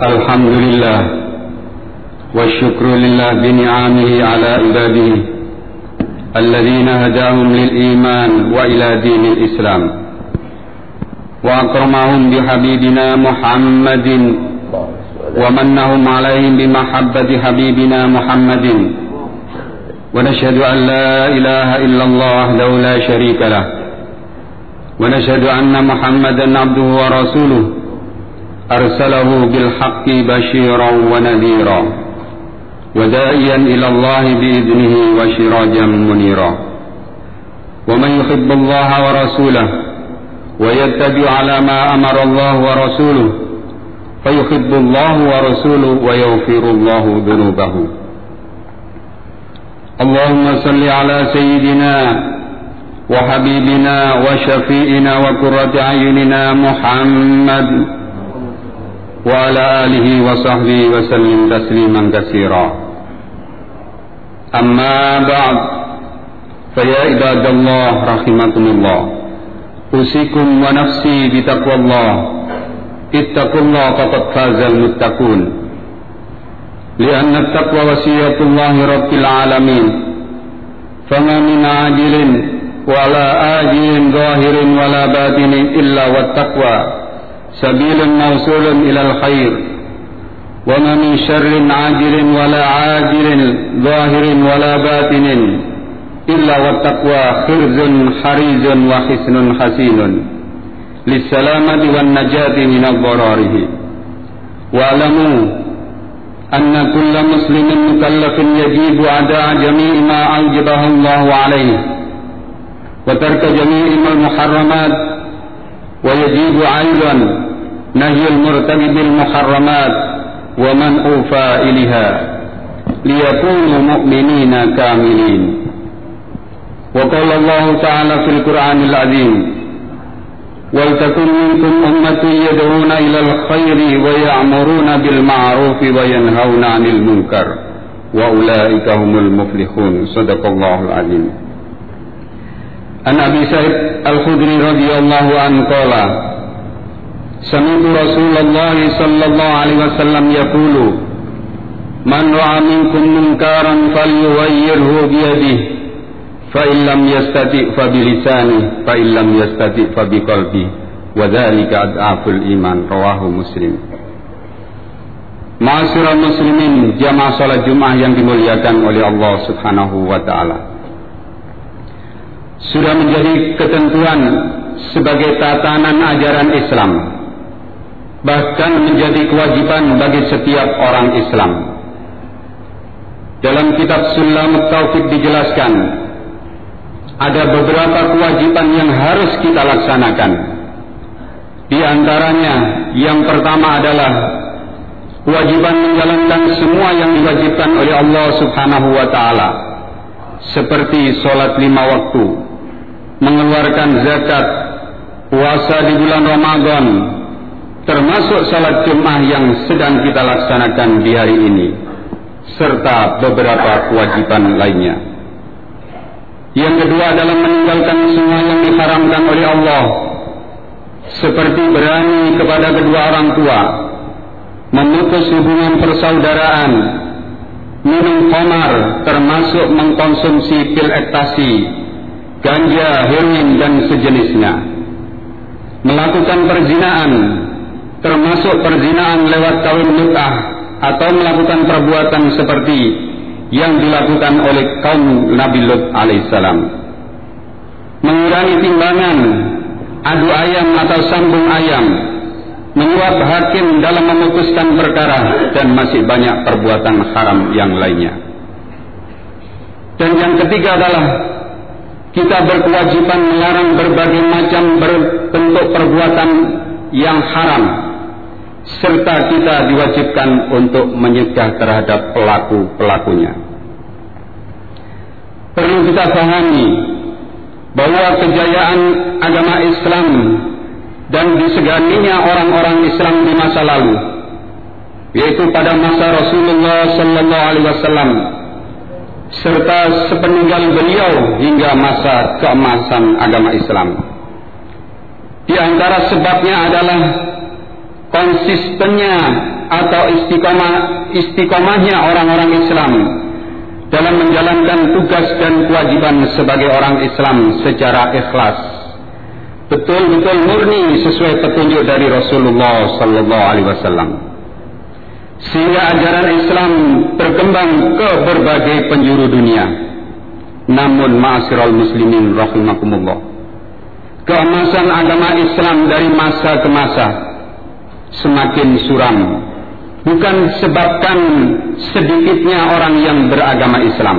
الحمد لله والشكر لله بنعمه على عباده الذين هداهم للإيمان وإلى دين الإسلام. وأكرمهم بحبيبنا محمد ومنهم عليهم بمحبة حبيبنا محمد. ونشهد أن لا إله إلا الله وحده لا شريك له. ونشهد أن محمدا عبده ورسوله. أرسله بالحق بشيرا ونذيرا وداعيا إلى الله بإذنه وشراجا منيرا. ومن يحب الله ورسوله ويتبع على ما أمر الله ورسوله فيحب الله ورسوله ويغفر الله ذنوبه. اللهم صل على سيدنا وحبيبنا وشفيئنا وقرة أعيننا محمد وعلى آله وصحبه وسلم تسليما كثيرا أما بعد فيا عباد الله رحمكم الله أوصيكم ونفسي بتقوى الله اتقوا الله فقد فاز المتقون لأن التقوى وصية الله رب العالمين فما من عاجل ولا آجل ظاهر ولا باطن إلا والتقوى سبيل موصول إلى الخير وما من شر عاجل ولا عاجل ظاهر ولا باطن إلا والتقوى خرز حريز وحسن حسين للسلامة والنجاة من الضراره. واعلموا أن كل مسلم مكلف يجيب أداء جميع ما أوجبه الله عليه وترك جميع المحرمات ويجيب أيضا نهي المرتكب المحرمات ومن أوفى إليها ليكونوا مؤمنين كاملين. وقال الله تعالى في القرآن العظيم ولتكن منكم أمة يدعون إلى الخير ويأمرون بالمعروف وينهون عن المنكر وأولئك هم المفلحون. صدق الله العظيم. An Abi Sa'id Al-Khudri radhiyallahu anhu qala Sami'tu Rasulullah sallallahu alaihi wasallam yaqulu Man ra'a minkum munkaran falyughayyirhu bi yadihi fa in lam yastati fa bi fa in lam yastati fa bi wa dzalika adaful iman rawahu muslim. Ma'asyiral muslimin jamaah salat Jumat yang dimuliakan oleh Allah Subhanahu wa taala. Sudah menjadi ketentuan sebagai tatanan ajaran Islam bahkan menjadi kewajiban bagi setiap orang Islam. Dalam kitab Sulam Taufik dijelaskan ada beberapa kewajiban yang harus kita laksanakan. Di antaranya yang pertama adalah kewajiban menjalankan semua yang diwajibkan oleh Allah Subhanahu wa taala seperti sholat lima waktu, mengeluarkan zakat, puasa di bulan Ramadan, termasuk salat Jumat yang sedang kita laksanakan di hari ini, serta beberapa kewajiban lainnya. Yang kedua adalah meninggalkan semua yang diharamkan oleh Allah, seperti berani kepada kedua orang tua, memutus hubungan persaudaraan, minum khamar termasuk mengkonsumsi pil ekstasi, ganja, heroin dan sejenisnya. Melakukan perzinaan termasuk perzinaan lewat kawin mut'ah atau melakukan perbuatan seperti yang dilakukan oleh kaum Nabi Lut alaihissalam. Mengurangi timbangan, adu ayam atau sambung ayam, menyuap hakim dalam memutuskan perkara dan masih banyak perbuatan haram yang lainnya. Dan yang ketiga adalah kita berkewajiban melarang berbagai macam bentuk perbuatan yang haram serta kita diwajibkan untuk menyegah terhadap pelaku-pelakunya. Perlu kita pahami bahwa kejayaan agama Islam dan diseganinya orang-orang Islam di masa lalu, yaitu pada masa Rasulullah Sallallahu Alaihi Wasallam, serta sepeninggal beliau hingga masa keemasan agama Islam. Di antara sebabnya adalah konsistennya atau istiqomah istiqomahnya orang-orang Islam dalam menjalankan tugas dan kewajiban sebagai orang Islam secara ikhlas betul-betul murni sesuai petunjuk dari Rasulullah sallallahu alaihi wasallam sehingga ajaran Islam berkembang ke berbagai penjuru dunia. Namun ma'asyiral muslimin rahimakumullah. Keemasan agama Islam dari masa ke masa semakin suram. Bukan sebabkan sedikitnya orang yang beragama Islam.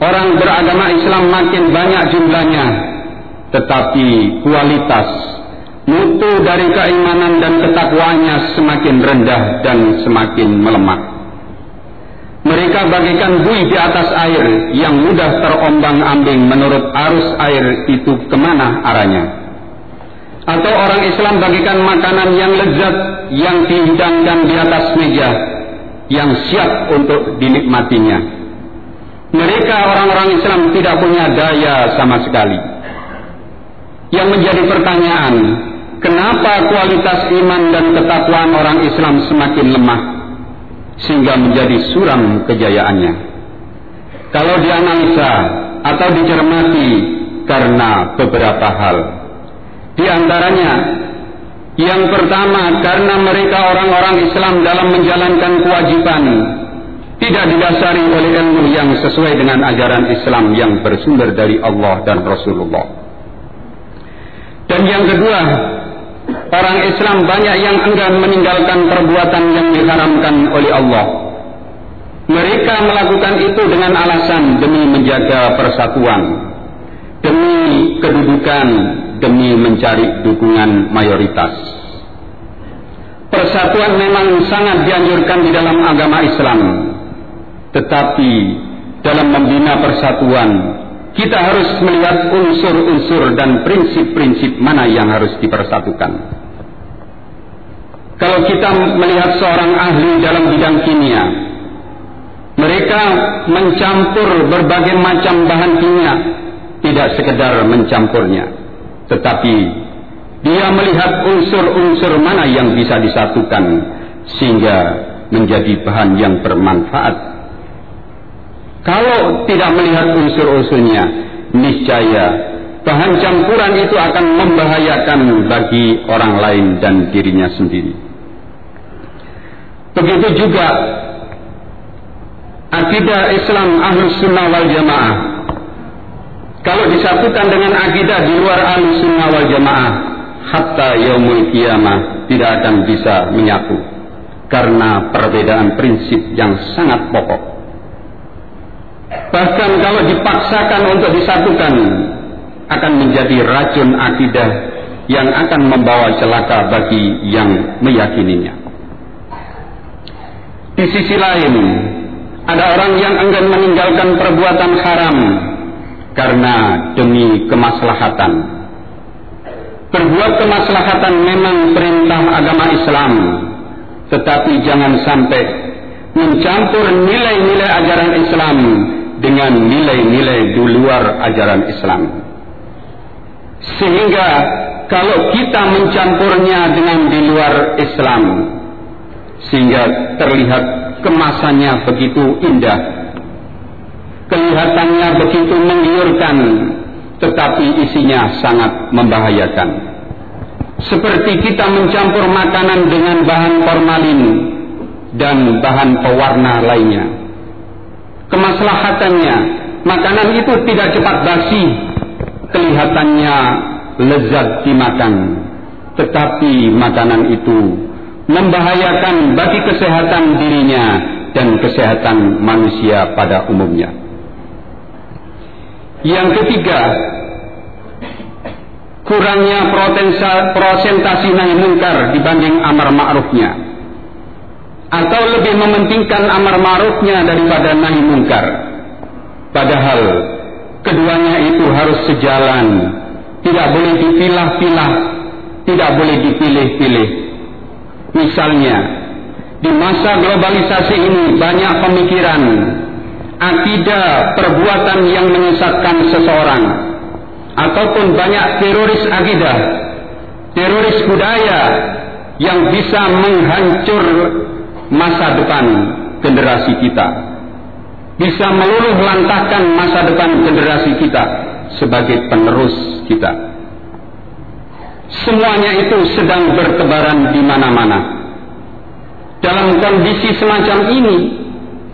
Orang beragama Islam makin banyak jumlahnya, tetapi kualitas mutu dari keimanan dan ketakwaannya semakin rendah dan semakin melemah. Mereka bagikan bui di atas air yang mudah terombang-ambing menurut arus air itu ke mana arahnya atau orang Islam bagikan makanan yang lezat yang dihidangkan di atas meja yang siap untuk dinikmatinya. Mereka orang-orang Islam tidak punya daya sama sekali. Yang menjadi pertanyaan, kenapa kualitas iman dan ketakwaan orang Islam semakin lemah sehingga menjadi suram kejayaannya? Kalau dianalisa atau dicermati karena beberapa hal. Di antaranya yang pertama karena mereka orang-orang Islam dalam menjalankan kewajiban tidak didasari oleh ilmu yang sesuai dengan ajaran Islam yang bersumber dari Allah dan Rasulullah. Dan yang kedua, orang Islam banyak yang enggan meninggalkan perbuatan yang diharamkan oleh Allah. Mereka melakukan itu dengan alasan demi menjaga persatuan, demi kedudukan, demi mencari dukungan mayoritas. Persatuan memang sangat dianjurkan di dalam agama Islam. Tetapi dalam membina persatuan, kita harus melihat unsur-unsur dan prinsip-prinsip mana yang harus dipersatukan. Kalau kita melihat seorang ahli dalam bidang kimia, mereka mencampur berbagai macam bahan kimia, tidak sekedar mencampurnya, tetapi dia melihat unsur-unsur mana yang bisa disatukan sehingga menjadi bahan yang bermanfaat. Kalau tidak melihat unsur-unsurnya, niscaya bahan campuran itu akan membahayakan bagi orang lain dan dirinya sendiri. Begitu juga akidah Islam Ahlus Sunnah wal Jamaah kalau disatukan dengan akidah di luar sunnah wal jamaah, hatta yaumul kiamah tidak akan bisa menyatu karena perbedaan prinsip yang sangat pokok. Bahkan kalau dipaksakan untuk disatukan akan menjadi racun akidah yang akan membawa celaka bagi yang meyakininya. Di sisi lain, ada orang yang enggan meninggalkan perbuatan haram karena demi kemaslahatan. Berbuat kemaslahatan memang perintah agama Islam, tetapi jangan sampai mencampur nilai-nilai ajaran Islam dengan nilai-nilai di luar ajaran Islam. Sehingga kalau kita mencampurnya dengan di luar Islam, sehingga terlihat kemasannya begitu indah, kelihatannya begitu menggiurkan tetapi isinya sangat membahayakan. Seperti kita mencampur makanan dengan bahan formalin dan bahan pewarna lainnya. Kemaslahatannya makanan itu tidak cepat basi. Kelihatannya lezat dimakan tetapi makanan itu membahayakan bagi kesehatan dirinya dan kesehatan manusia pada umumnya yang ketiga, kurangnya prosentasi nahi mungkar dibanding amar ma'rufnya. Atau lebih mementingkan amar ma'rufnya daripada nahi mungkar. Padahal keduanya itu harus sejalan, tidak boleh dipilah-pilah, tidak boleh dipilih-pilih. Misalnya, di masa globalisasi ini banyak pemikiran akidah perbuatan yang menyesatkan seseorang ataupun banyak teroris akidah, teroris budaya yang bisa menghancur masa depan generasi kita. Bisa meluluh lantahkan masa depan generasi kita sebagai penerus kita. Semuanya itu sedang bertebaran di mana-mana. Dalam kondisi semacam ini,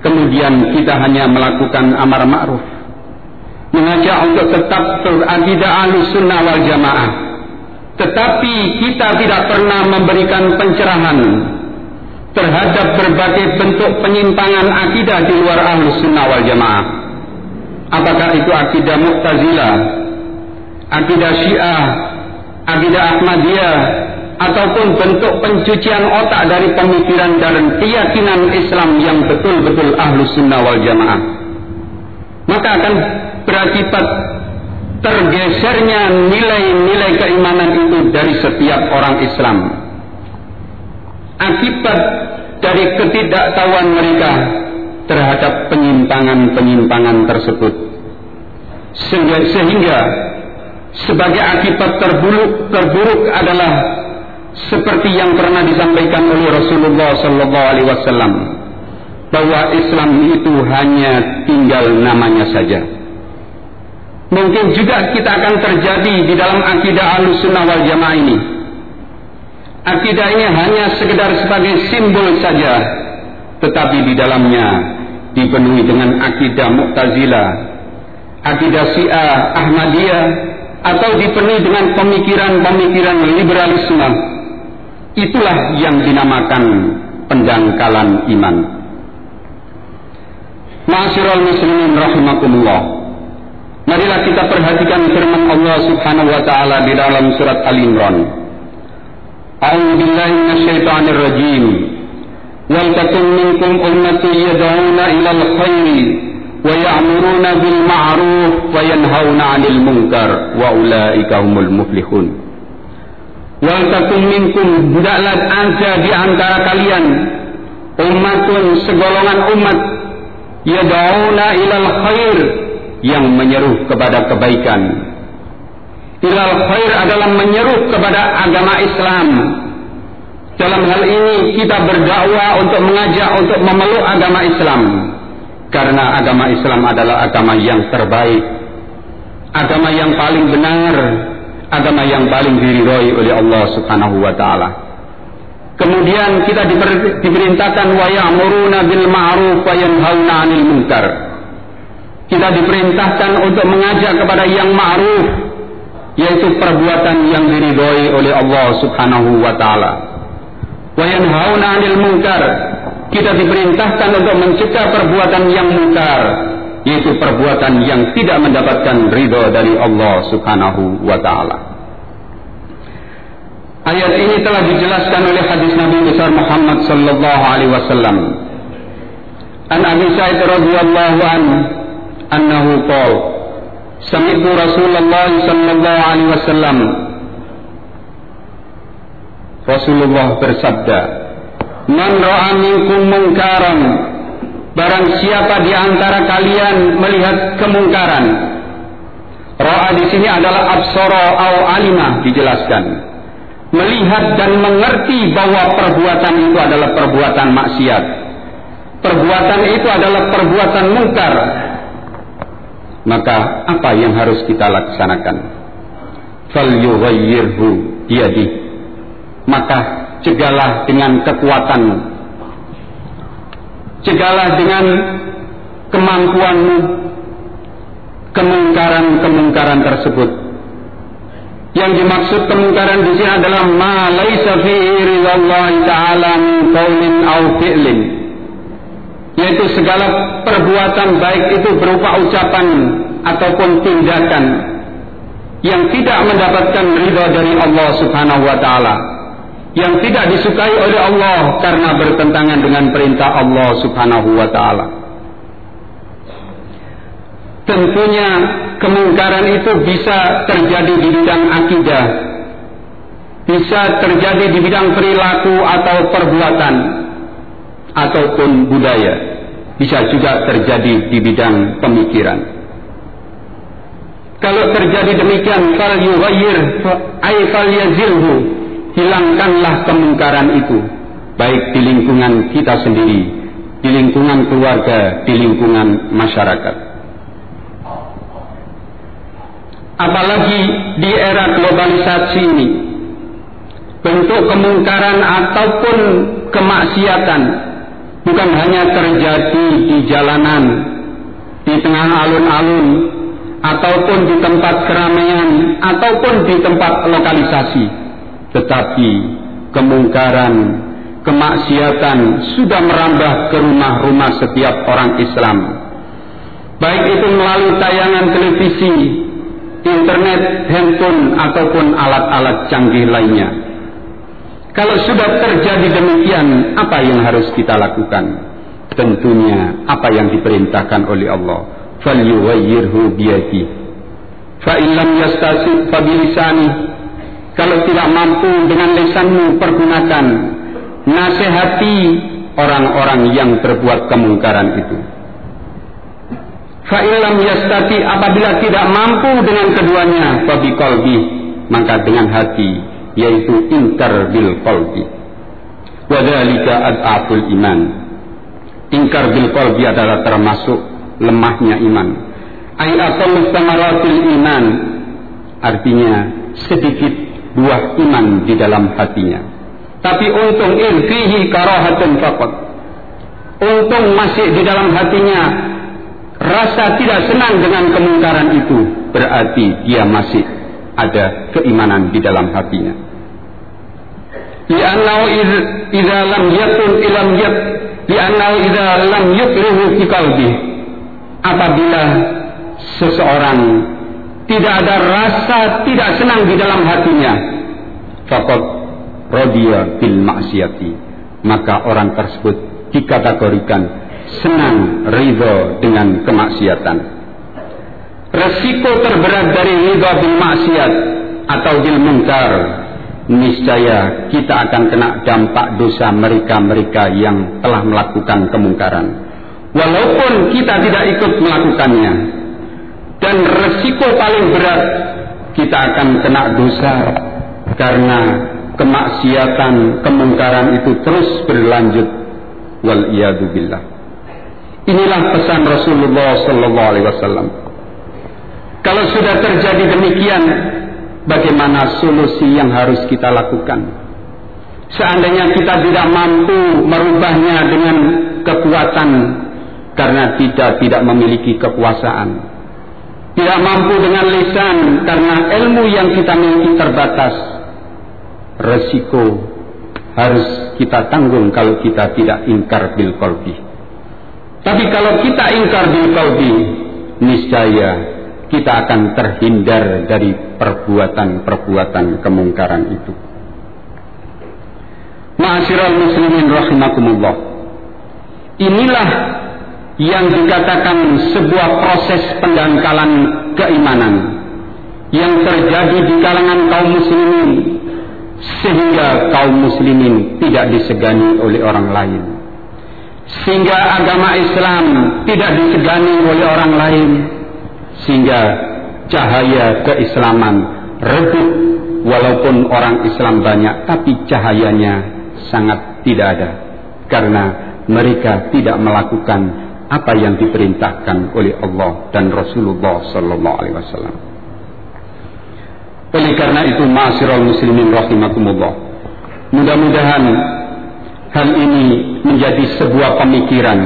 kemudian kita hanya melakukan amar ma'ruf, mengajak untuk tetap berakidah sunnah wal jamaah. Tetapi kita tidak pernah memberikan pencerahan terhadap berbagai bentuk penyimpangan akidah di luar ahlus sunnah wal jamaah. Apakah itu akidah Mu'tazilah, akidah Syiah, akidah Ahmadiyah, ataupun bentuk pencucian otak dari pemikiran dan keyakinan Islam yang betul-betul ahlus sunnah wal jamaah. Maka akan berakibat tergesernya nilai-nilai keimanan itu dari setiap orang Islam. Akibat dari ketidaktahuan mereka terhadap penyimpangan-penyimpangan tersebut. Sehingga, sehingga sebagai akibat terburuk terburuk adalah seperti yang pernah disampaikan oleh Rasulullah sallallahu alaihi wasallam bahwa Islam itu hanya tinggal namanya saja. Mungkin juga kita akan terjadi di dalam akidah sunnah wal jamaah ini. Akidah ini hanya sekedar sebagai simbol saja, tetapi di dalamnya dipenuhi dengan akidah Mu'tazilah, akidah Syiah, Ahmadiyah, atau dipenuhi dengan pemikiran-pemikiran liberalisme. Itulah yang dinamakan pendangkalan iman. Ma'asyiral muslimin rahimakumullah. Marilah kita perhatikan firman Allah Subhanahu wa taala di dalam surat Al-Imran. A'udzu billahi minasyaitonir rajim. Wal takum minkum ummatun yad'una ila al-khairi yanhauna 'anil munkar wa ulaika humul muflihun. Wal takum minkum hendaklah ada di antara kalian ummatun segolongan umat yad'una ila al-khair yang menyeru kepada kebaikan. Ilal khair adalah menyeru kepada agama Islam. Dalam hal ini kita berdakwah untuk mengajak untuk memeluk agama Islam. Karena agama Islam adalah agama yang terbaik. Agama yang paling benar. Agama yang paling diridhoi oleh Allah subhanahu wa ta'ala. Kemudian kita diperintahkan wa ya'muruna bil ma'ruf wa yanhauna 'anil munkar kita diperintahkan untuk mengajak kepada yang ma'ruf yaitu perbuatan yang diridhoi oleh Allah Subhanahu wa taala. Wa yanhauna 'anil munkar kita diperintahkan untuk mencegah perbuatan yang mungkar, yaitu perbuatan yang tidak mendapatkan ridho dari Allah Subhanahu wa taala. Ayat ini telah dijelaskan oleh hadis Nabi besar Muhammad sallallahu alaihi wasallam. An Abi Sa'id radhiyallahu an annahu qala Sami'tu Rasulullah sallallahu alaihi wasallam Rasulullah bersabda Man ra'a minkum mungkaran Barang siapa di antara kalian melihat kemungkaran Ra'a di sini adalah absara au alimah dijelaskan Melihat dan mengerti bahwa perbuatan itu adalah perbuatan maksiat Perbuatan itu adalah perbuatan mungkar maka apa yang harus kita laksanakan? Falyughayyirhu biyadi. Maka cegalah dengan kekuatanmu. Cegalah dengan kemampuanmu kemungkaran-kemungkaran tersebut. Yang dimaksud kemungkaran di sini adalah ma laisa fi ridallahi ta'ala min qaulin aw yaitu segala perbuatan baik itu berupa ucapan ataupun tindakan yang tidak mendapatkan ridha dari Allah Subhanahu wa taala yang tidak disukai oleh Allah karena bertentangan dengan perintah Allah Subhanahu wa taala. Tentunya kemungkaran itu bisa terjadi di bidang akidah bisa terjadi di bidang perilaku atau perbuatan ataupun budaya. Bisa juga terjadi di bidang pemikiran. Kalau terjadi demikian fal yughayyir ay fal yazilhu hilangkanlah kemungkaran itu baik di lingkungan kita sendiri, di lingkungan keluarga, di lingkungan masyarakat. Apalagi di era globalisasi ini, bentuk kemungkaran ataupun kemaksiatan bukan hanya terjadi di jalanan, di tengah alun-alun, ataupun di tempat keramaian, ataupun di tempat lokalisasi, tetapi kemungkaran, kemaksiatan sudah merambah ke rumah-rumah setiap orang Islam. Baik itu melalui tayangan televisi, internet, handphone, ataupun alat-alat canggih lainnya. Kalau sudah terjadi demikian, apa yang harus kita lakukan? Tentunya apa yang diperintahkan oleh Allah. Fa in lam yastasib fa Kalau tidak mampu dengan lisanmu pergunakan nasihati orang-orang yang berbuat kemungkaran itu. Fa'ilam yastati apabila tidak mampu dengan keduanya babi kolbi maka dengan hati yaitu ingkar bil kolbi. Wadhalika ad'aful iman. Ingkar bil kolbi adalah termasuk lemahnya iman. Ay samaratul iman artinya sedikit buah iman di dalam hatinya. Tapi untung ilfihi karahatun faqat. Untung masih di dalam hatinya rasa tidak senang dengan kemungkaran itu berarti dia masih ada keimanan di dalam hatinya. Li'annahu idza lam yakun ilam yak li'annahu idza lam yukrihu fi apabila seseorang tidak ada rasa tidak senang di dalam hatinya faqad radiya bil maksiati maka orang tersebut dikategorikan senang ridho dengan kemaksiatan. Resiko terberat dari ridho bil maksiat atau bil munkar niscaya kita akan kena dampak dosa mereka-mereka yang telah melakukan kemungkaran. Walaupun kita tidak ikut melakukannya. Dan resiko paling berat kita akan kena dosa karena kemaksiatan, kemungkaran itu terus berlanjut. Wal billah. Inilah pesan Rasulullah Sallallahu Alaihi Wasallam. Kalau sudah terjadi demikian, bagaimana solusi yang harus kita lakukan? Seandainya kita tidak mampu merubahnya dengan kekuatan karena tidak tidak memiliki kekuasaan. Tidak mampu dengan lisan karena ilmu yang kita miliki terbatas. Resiko harus kita tanggung kalau kita tidak ingkar bil qalbi. Tapi kalau kita ingkar bil qalbi, niscaya kita akan terhindar dari perbuatan-perbuatan kemungkaran itu. Ma'asyiral muslimin rahimakumullah. Inilah yang dikatakan sebuah proses pendangkalan keimanan yang terjadi di kalangan kaum muslimin sehingga kaum muslimin tidak disegani oleh orang lain. Sehingga agama Islam tidak disegani oleh orang lain. Sehingga cahaya keislaman redup walaupun orang Islam banyak tapi cahayanya sangat tidak ada. Karena mereka tidak melakukan apa yang diperintahkan oleh Allah dan Rasulullah sallallahu alaihi wasallam. Oleh karena itu, ma'asyiral muslimin rahimakumullah. Mudah-mudahan hal ini menjadi sebuah pemikiran,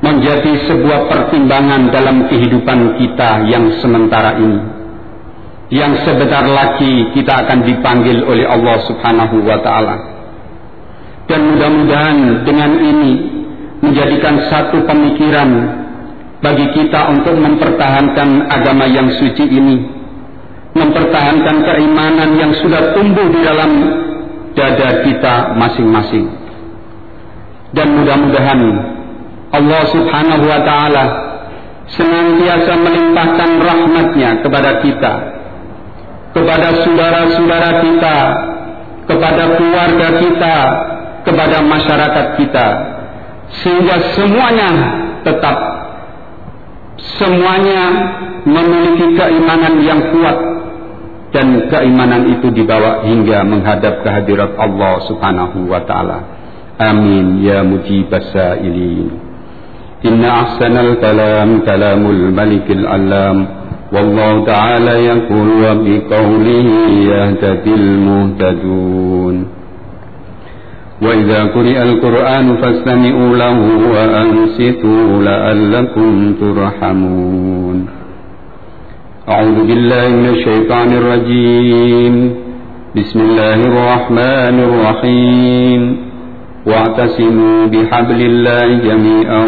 menjadi sebuah pertimbangan dalam kehidupan kita yang sementara ini. Yang sebentar lagi kita akan dipanggil oleh Allah Subhanahu wa taala. Dan mudah-mudahan dengan ini menjadikan satu pemikiran bagi kita untuk mempertahankan agama yang suci ini, mempertahankan keimanan yang sudah tumbuh di dalam dada kita masing-masing. Dan mudah-mudahan Allah subhanahu wa ta'ala senantiasa melimpahkan rahmatnya kepada kita, kepada saudara-saudara kita, kepada keluarga kita, kepada masyarakat kita, sehingga semuanya tetap semuanya memiliki keimanan yang kuat dan keimanan itu dibawa hingga menghadap kehadirat Allah Subhanahu wa taala. Amin ya mujibas sa'ilin. Inna ahsanal kalam kalamul malikil alam. والله تعالى يقول وبقوله يهتدي المهتدون وإذا قرئ القرآن فاستمعوا له وأنصتوا لعلكم ترحمون. أعوذ بالله من الشيطان الرجيم. بسم الله الرحمن الرحيم. واعتصموا بحبل الله جميعا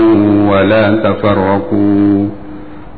ولا تفرقوا.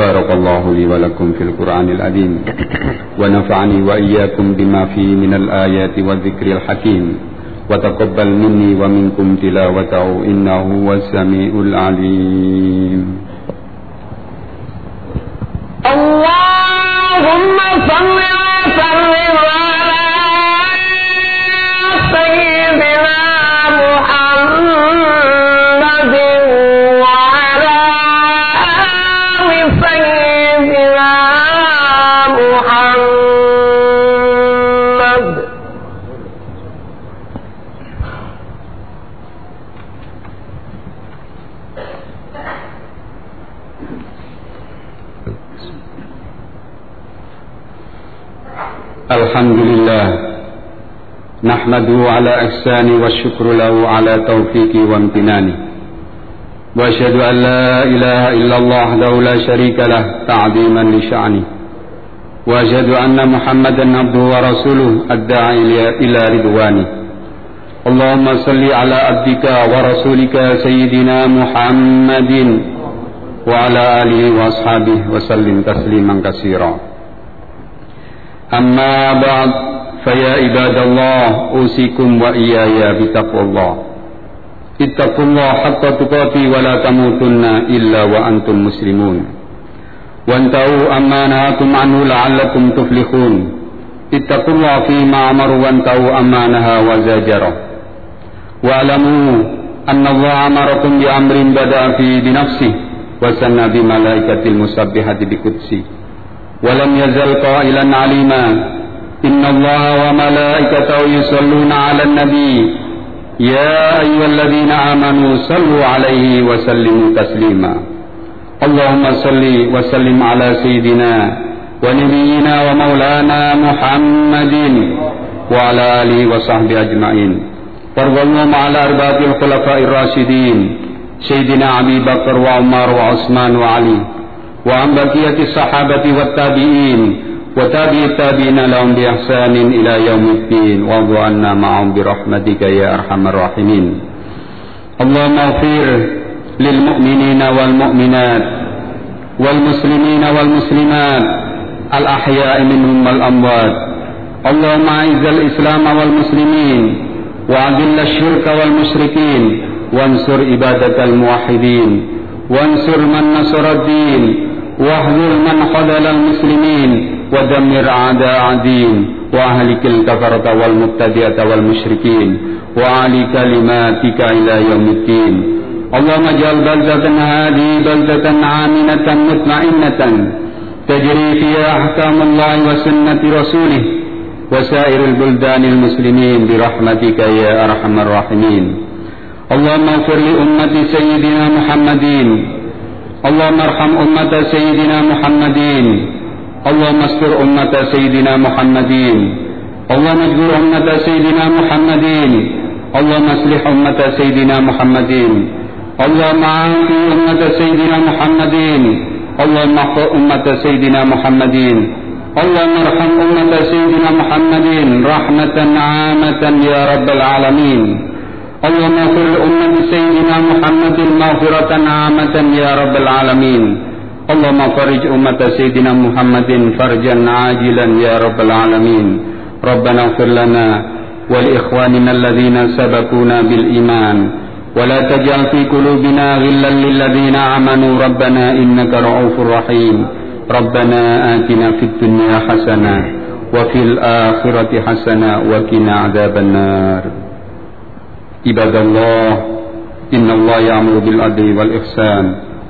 بارك الله لي ولكم في القرآن العظيم. ونفعني وإياكم بما فيه من الآيات والذكر الحكيم. وتقبل مني ومنكم تلاوته إنه هو السميع العليم. اللهم صل وسلم الحمد لله. نحمده على إحسانه والشكر له على توفيقه وامتنانه وأشهد أن لا إله إلا الله وحده لا شريك له تعظيما لشأنه. وأشهد أن محمدا عبده ورسوله الداعي إلى رضوانه. اللهم صل على عبدك ورسولك سيدنا محمد وعلى آله وأصحابه وسلم تسليما كثيرا. أما بعد فيا عباد الله أوصيكم وإياي بتقوى الله. اتقوا الله حق تقاته ولا تموتن إلا وأنتم مسلمون. وانتهوا أما نهاكم عنه لعلكم تفلحون. اتقوا الله فيما أمر وانتهوا أما نهى وزجر. واعلموا أن الله أمركم بأمر بدأ فيه بنفسه وسنى بملائكة المسبحة بقدسه. ولم يزل قائلا عليما. إن الله وملائكته يصلون على النبي. يا أيها الذين آمنوا صلوا عليه وسلموا تسليما. اللهم صل وسلم على سيدنا ونبينا ومولانا محمد وعلى آله وصحبه أجمعين. وارض اللهم على أرباب الخلفاء الراشدين سيدنا أبي بكر وعمر وعثمان وعلي. وعن بقية الصحابة والتابعين وتابع التابعين لهم بإحسان إلى يوم الدين وارض عنا معهم برحمتك يا أرحم الراحمين. اللهم اغفر للمؤمنين والمؤمنات والمسلمين والمسلمات الأحياء منهم والأموات. اللهم أعز الإسلام والمسلمين وأذل الشرك والمشركين وانصر عبادة الموحدين وانصر من نصر الدين واهزر من خذل المسلمين ودمر أعداء الدين وأهلك الكفرة والمبتدئة والمشركين وعلي كلماتك إلى يوم الدين. اللهم اجعل بلدة هذه بلدة آمنة مطمئنة تجري فيها أحكام الله وسنة رسوله وسائر البلدان المسلمين برحمتك يا أرحم الراحمين. اللهم اغفر لأمة سيدنا محمد اللهم ارحم أمة سيدنا محمد اللهم استر أمة سيدنا محمد اللهم اجبر أمة سيدنا محمد اللهم اصلح أمة سيدنا محمد اللهم عافي أمة سيدنا محمد اللهم احفظ أمة سيدنا محمد اللهم ارحم أمة سيدنا محمد رحمة عامة يا رب العالمين. اللهم اغفر لأمة سيدنا محمد مغفرة عامة يا رب العالمين. اللهم فرج أمة سيدنا محمد فرجا عاجلا يا رب العالمين. ربنا اغفر لنا ولإخواننا الذين سبقونا بالإيمان. ولا تجعل في قلوبنا غلا للذين آمنوا. ربنا إنك رؤوف رحيم. ربنا آتنا في الدنيا حسنة وفي الآخرة حسنة وقنا عذاب النار. عباد الله إن الله يأمر بالعدل والإحسان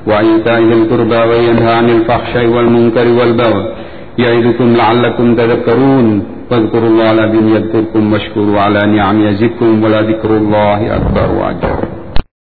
وإيتاء ذي القربى وينهى عن الفحشاء والمنكر والبغي. يعظكم لعلكم تذكرون. واذكروا الله الذي يذكركم واشكروا على نعم يزدكم ولذكر الله أكبر وأجر.